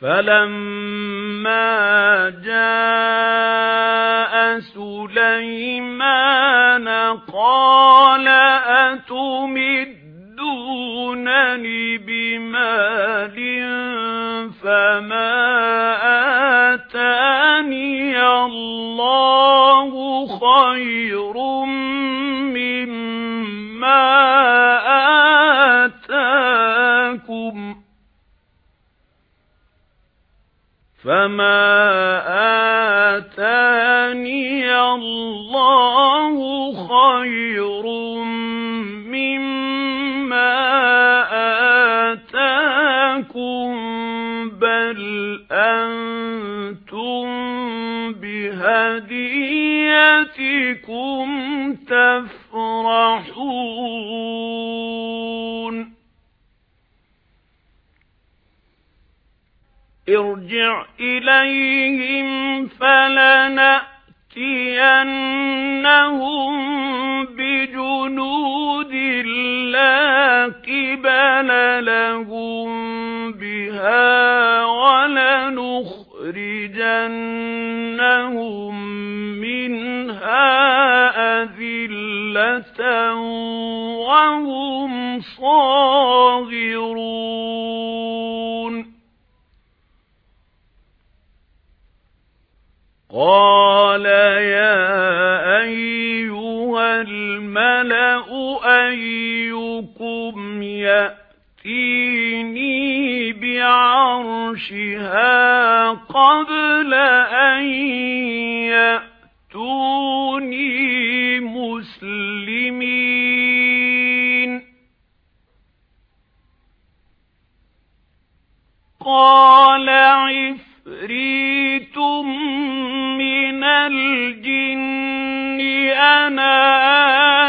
فَلَمَّا جَاءَ سُلَيْمَانَ قَالَ أَتُمِدُّونَنِ بِمَالٍ فَمَا آتَانِيَ اللَّهُ خَيْرٌ مِّمَّا آتَاكُمْ بَلْ أَنتُم بِهَدِيَّتِكُمْ تَفْرَحُونَ ارْجِعْ إِلَيْهِمْ فَلَنَأْتِيَنَّهُم بِجُنُودٍ لَّا قِبَلَ لَهُم بِهَا وَلَنُخْرِجَنَّهُم قَالَ يَا أَيُّهَا الْمَلَأُ أَيُّكُمْ يَأْتِينِي بِعَرْشِهَا قَبْلَ أَن يَأْتُونِي أَنَا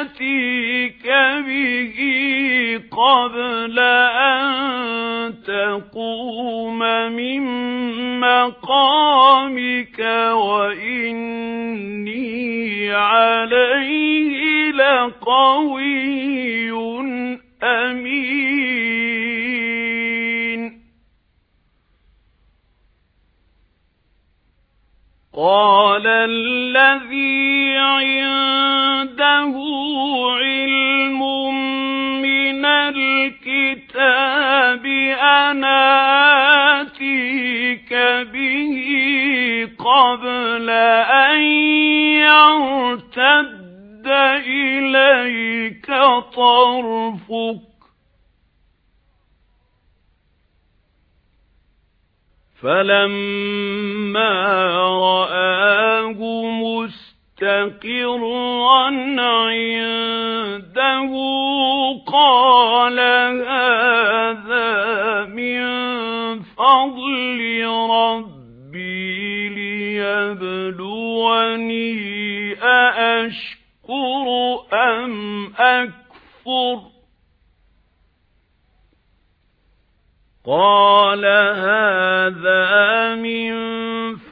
آتِيكَ بِهِ قَبْلَ أَن تَقُومَ مِن مَّقَامِكَ وَإِنِّي عَلَيْهِ لَقَوِيٌّ قَالَ الَّذِي عِندَهُ عِلْمٌ مِّنَ الْكِتَابِ أَنَا آتِيكَ بِهِ قَبْلَ أَن يَرْتَدَّ إِلَيْكَ طَرْفُكَ فَلَمَّا رَآهُ مُسْتَقِرًّا عِندَهُ قَالَ هَذَا مِن فَضْلِ رَبِّي لِيَبْلُوَنِي أَأَشْكُرُ أَمْ أَكْفُرُ قَالَ هَذَا مِن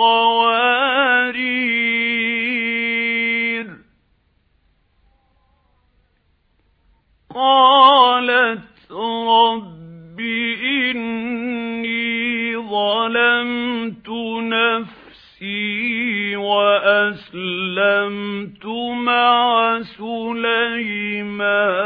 قوارير قالت رب إِنِّي ظَلَمْتُ نَفْسِي وَأَسْلَمْتُ مَعَ سُلَيْمَانَ.